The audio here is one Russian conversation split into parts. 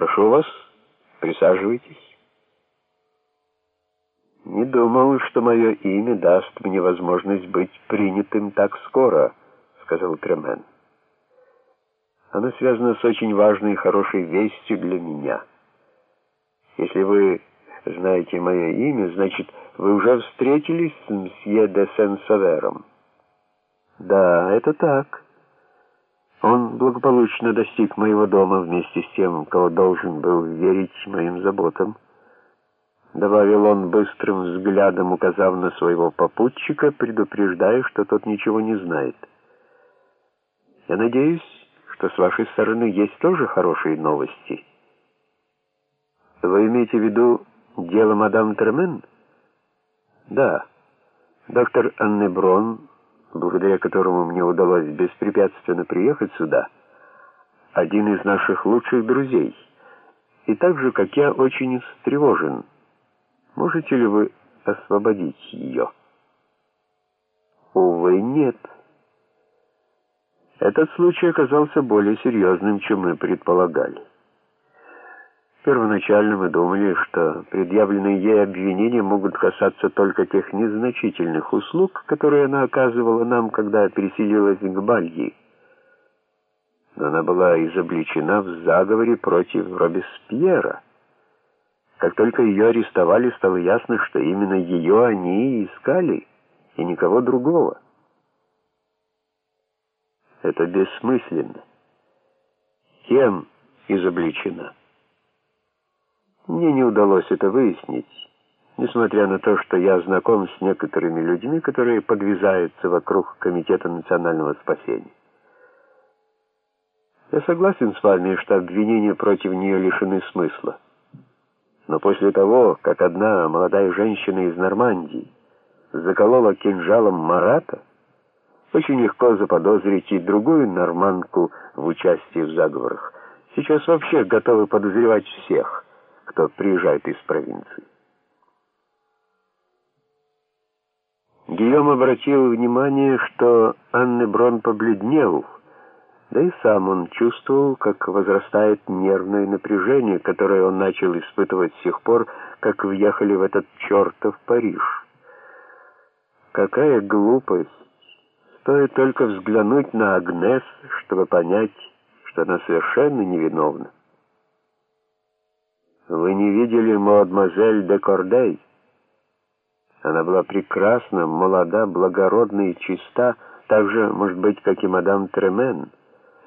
Прошу вас, присаживайтесь. Не думал, что мое имя даст мне возможность быть принятым так скоро, сказал Тремен. Оно связано с очень важной и хорошей вестью для меня. Если вы знаете мое имя, значит, вы уже встретились с мсье де Сен-Савером. Да, это так. Он благополучно достиг моего дома вместе с тем, кого должен был верить моим заботам. Добавил он быстрым взглядом, указав на своего попутчика, предупреждая, что тот ничего не знает. Я надеюсь, что с вашей стороны есть тоже хорошие новости. Вы имеете в виду дело мадам Термен? Да. Доктор Аннеброн благодаря которому мне удалось беспрепятственно приехать сюда, один из наших лучших друзей. И так же, как я, очень встревожен. Можете ли вы освободить ее? Увы, нет. Этот случай оказался более серьезным, чем мы предполагали. Первоначально мы думали, что предъявленные ей обвинения могут касаться только тех незначительных услуг, которые она оказывала нам, когда переселилась к Бальги. Но она была изобличена в заговоре против Робеспьера. Как только ее арестовали, стало ясно, что именно ее они и искали, и никого другого. Это бессмысленно. Кем изобличена? Мне не удалось это выяснить, несмотря на то, что я знаком с некоторыми людьми, которые подвязаются вокруг Комитета национального спасения. Я согласен с вами, что обвинения против нее лишены смысла. Но после того, как одна молодая женщина из Нормандии заколола кинжалом Марата, очень легко заподозрить и другую нормандку в участии в заговорах. Сейчас вообще готовы подозревать всех — кто приезжает из провинции. Гийом обратил внимание, что Анны Брон побледнел, да и сам он чувствовал, как возрастает нервное напряжение, которое он начал испытывать с тех пор, как въехали в этот чертов Париж. Какая глупость! Стоит только взглянуть на Агнес, чтобы понять, что она совершенно невиновна. Вы не видели мадемуазель де Кордей? Она была прекрасна, молода, благородна и чиста, так же, может быть, как и мадам Тремен.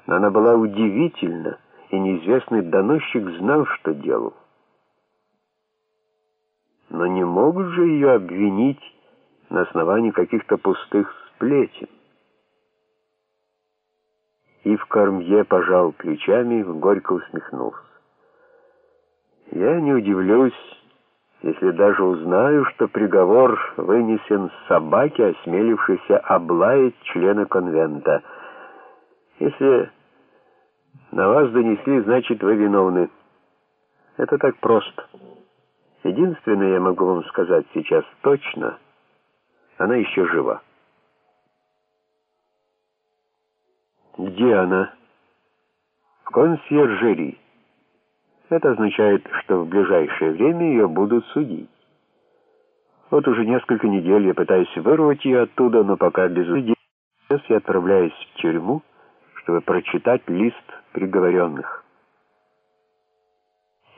Но она была удивительна, и неизвестный доносчик знал, что делал. Но не могут же ее обвинить на основании каких-то пустых сплетен. И в Кормье пожал плечами, горько усмехнулся. Я не удивлюсь, если даже узнаю, что приговор вынесен собаке, осмелившейся облаять члена конвента. Если на вас донесли, значит, вы виновны. Это так просто. Единственное, я могу вам сказать сейчас точно, она еще жива. Где она? В консьержерии. Это означает, что в ближайшее время ее будут судить. Вот уже несколько недель я пытаюсь вырвать ее оттуда, но пока без судей. Сейчас я отправляюсь в тюрьму, чтобы прочитать лист приговоренных.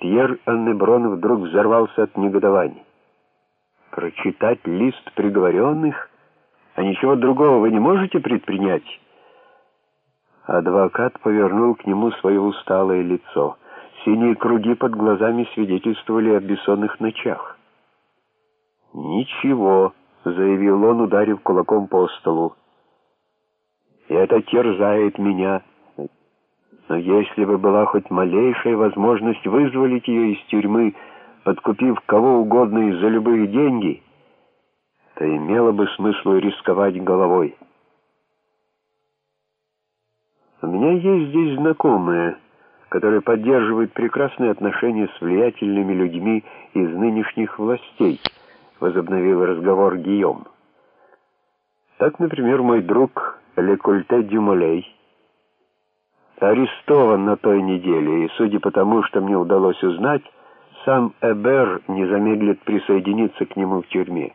Пьер Аннеброн вдруг взорвался от негодования. «Прочитать лист приговоренных? А ничего другого вы не можете предпринять?» Адвокат повернул к нему свое усталое лицо — Синие круги под глазами свидетельствовали о бессонных ночах. «Ничего», — заявил он, ударив кулаком по столу. «Это терзает меня. Но если бы была хоть малейшая возможность вызволить ее из тюрьмы, подкупив кого угодно из-за любые деньги, то имело бы смысл рисковать головой. У меня есть здесь знакомые, которые поддерживают прекрасные отношения с влиятельными людьми из нынешних властей, возобновил разговор Гийом. Так, например, мой друг Лекольте Дюмолей. арестован на той неделе, и, судя по тому, что мне удалось узнать, сам Эбер не замедлит присоединиться к нему в тюрьме.